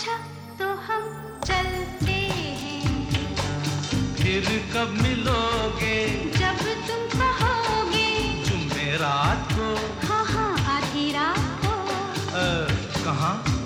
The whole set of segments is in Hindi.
अच्छा तो हम चलते हैं। फिर कब मिलोगे? जब तुम कहोगे। तुम रात को हाँ। हाँ आधी रात को कहाँ?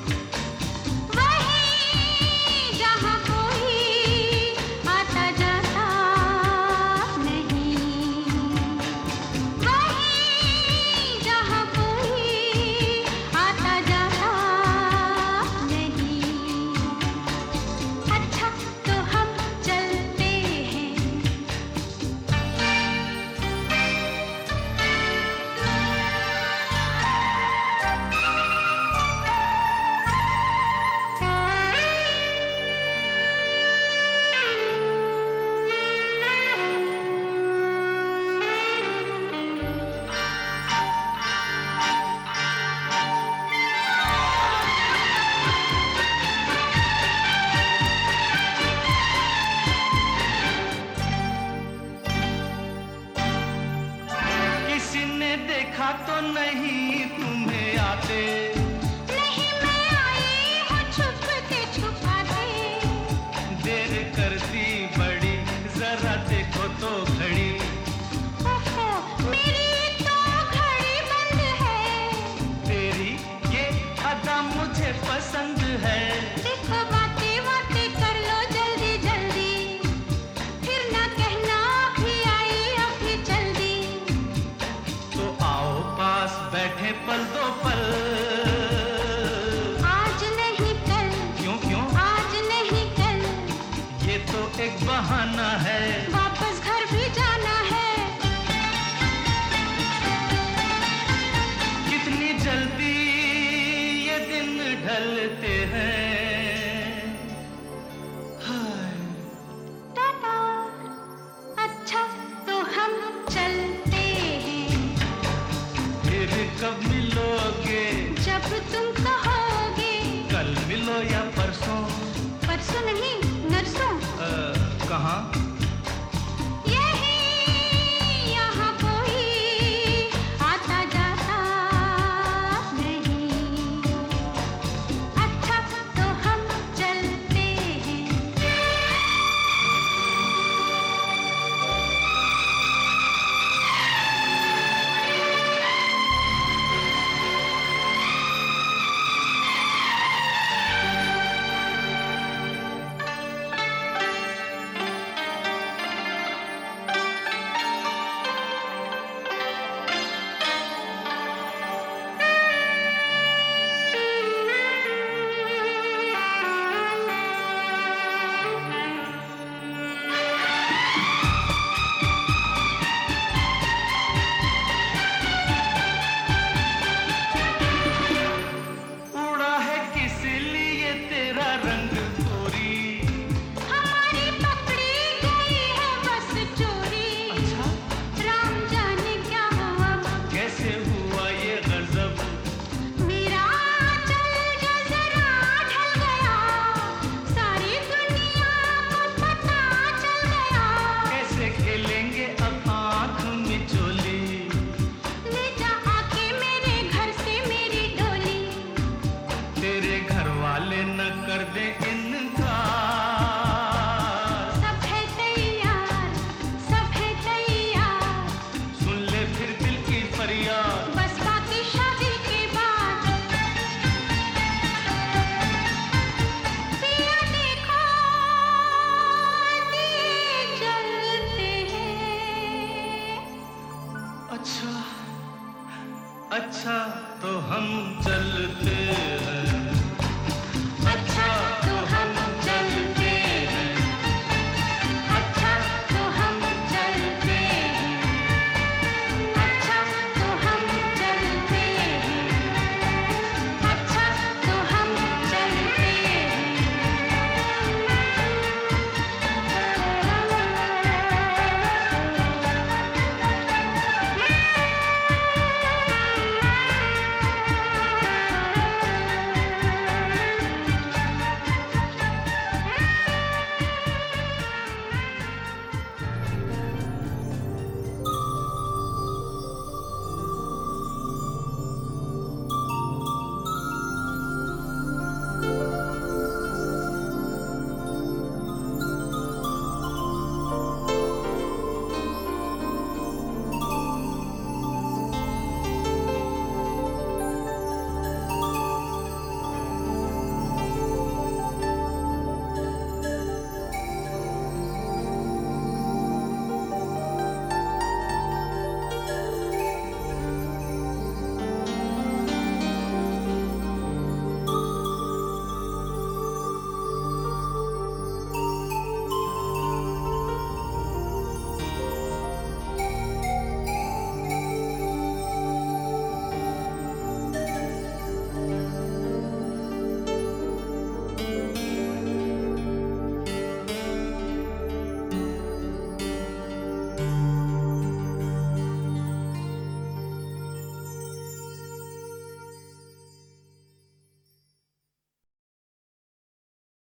एक बहाना है। वापस घर भी जाना है। कितनी जल्दी ये दिन ढलते हैं। हाय। अच्छा तो हम चलते हैं। फिर कब मिलोगे? जब तुम कहोगे। कल मिलो या परसों? परसों नहीं